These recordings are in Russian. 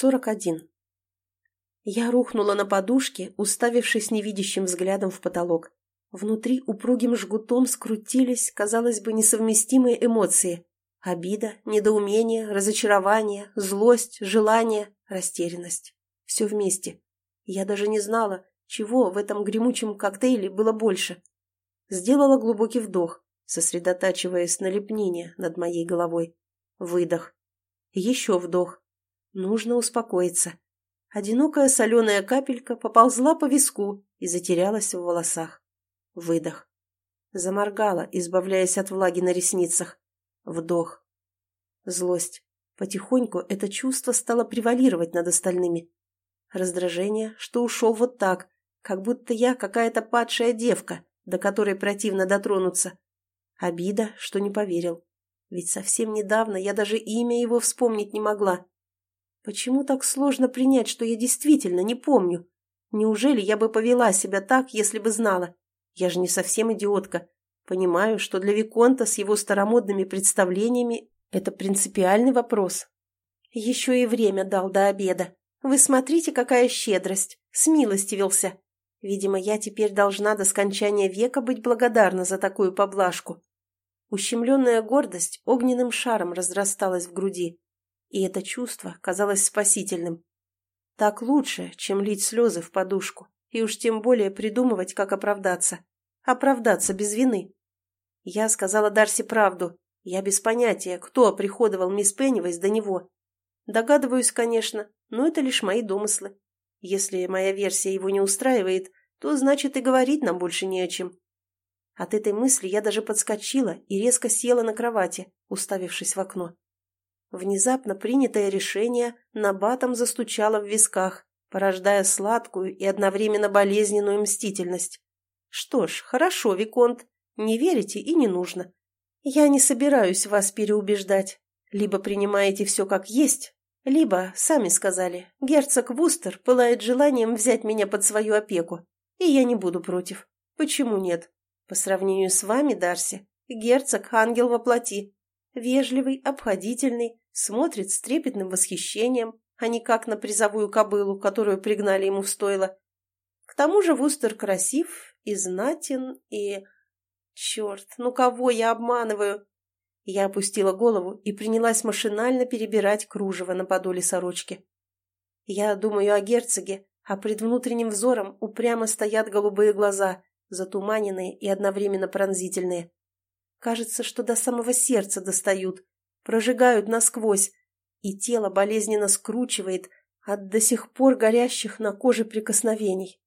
41. Я рухнула на подушке, уставившись невидящим взглядом в потолок. Внутри упругим жгутом скрутились, казалось бы, несовместимые эмоции. Обида, недоумение, разочарование, злость, желание, растерянность. Все вместе. Я даже не знала, чего в этом гремучем коктейле было больше. Сделала глубокий вдох, сосредотачиваясь на лепнине над моей головой. Выдох. Еще вдох. Нужно успокоиться. Одинокая соленая капелька поползла по виску и затерялась в волосах. Выдох. Заморгала, избавляясь от влаги на ресницах. Вдох. Злость. Потихоньку это чувство стало превалировать над остальными. Раздражение, что ушел вот так, как будто я какая-то падшая девка, до которой противно дотронуться. Обида, что не поверил. Ведь совсем недавно я даже имя его вспомнить не могла. Почему так сложно принять, что я действительно не помню? Неужели я бы повела себя так, если бы знала? Я же не совсем идиотка. Понимаю, что для Виконта с его старомодными представлениями это принципиальный вопрос. Еще и время дал до обеда. Вы смотрите, какая щедрость. Смилостивился. Видимо, я теперь должна до скончания века быть благодарна за такую поблажку. Ущемленная гордость огненным шаром разрасталась в груди и это чувство казалось спасительным. Так лучше, чем лить слезы в подушку, и уж тем более придумывать, как оправдаться. Оправдаться без вины. Я сказала Дарси правду. Я без понятия, кто приходовал мисс Пеннивайс до него. Догадываюсь, конечно, но это лишь мои домыслы. Если моя версия его не устраивает, то значит и говорить нам больше не о чем. От этой мысли я даже подскочила и резко села на кровати, уставившись в окно. Внезапно принятое решение набатом застучало в висках, порождая сладкую и одновременно болезненную мстительность. «Что ж, хорошо, Виконт, не верите и не нужно. Я не собираюсь вас переубеждать. Либо принимаете все как есть, либо, сами сказали, герцог Вустер пылает желанием взять меня под свою опеку, и я не буду против. Почему нет? По сравнению с вами, Дарси, герцог – ангел во плоти, Вежливый, обходительный, смотрит с трепетным восхищением, а не как на призовую кобылу, которую пригнали ему в стойло. К тому же Вустер красив и знатен, и... Черт, ну кого я обманываю? Я опустила голову и принялась машинально перебирать кружево на подоле сорочки. Я думаю о герцоге, а пред внутренним взором упрямо стоят голубые глаза, затуманенные и одновременно пронзительные. Кажется, что до самого сердца достают, прожигают насквозь, и тело болезненно скручивает от до сих пор горящих на коже прикосновений.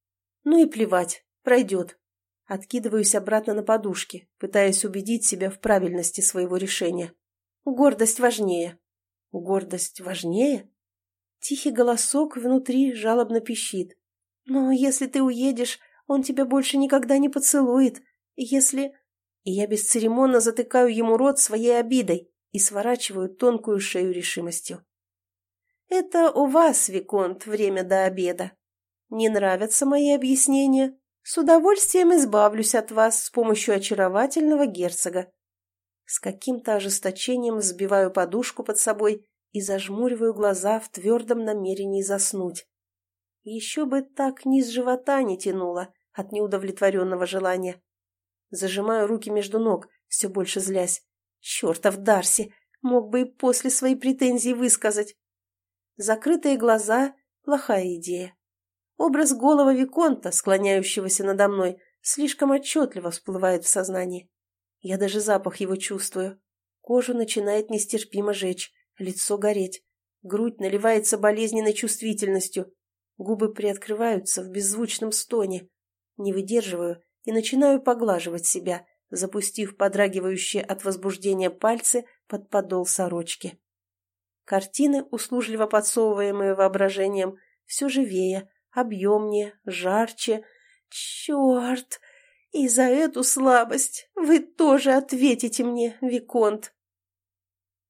Ну и плевать, пройдет. Откидываюсь обратно на подушки, пытаясь убедить себя в правильности своего решения. Гордость важнее. Гордость важнее? Тихий голосок внутри жалобно пищит. Но если ты уедешь, он тебя больше никогда не поцелует. Если и я бесцеремонно затыкаю ему рот своей обидой и сворачиваю тонкую шею решимостью. «Это у вас, Виконт, время до обеда. Не нравятся мои объяснения? С удовольствием избавлюсь от вас с помощью очаровательного герцога». С каким-то ожесточением взбиваю подушку под собой и зажмуриваю глаза в твердом намерении заснуть. Еще бы так низ живота не тянуло от неудовлетворенного желания. Зажимаю руки между ног, все больше злясь. Чертов Дарси! Мог бы и после свои претензии высказать. Закрытые глаза — плохая идея. Образ голого Виконта, склоняющегося надо мной, слишком отчетливо всплывает в сознании. Я даже запах его чувствую. Кожу начинает нестерпимо жечь, лицо гореть. Грудь наливается болезненной чувствительностью. Губы приоткрываются в беззвучном стоне. Не выдерживаю и начинаю поглаживать себя, запустив подрагивающие от возбуждения пальцы под подол сорочки. Картины, услужливо подсовываемые воображением, все живее, объемнее, жарче. Черт! И за эту слабость вы тоже ответите мне, Виконт.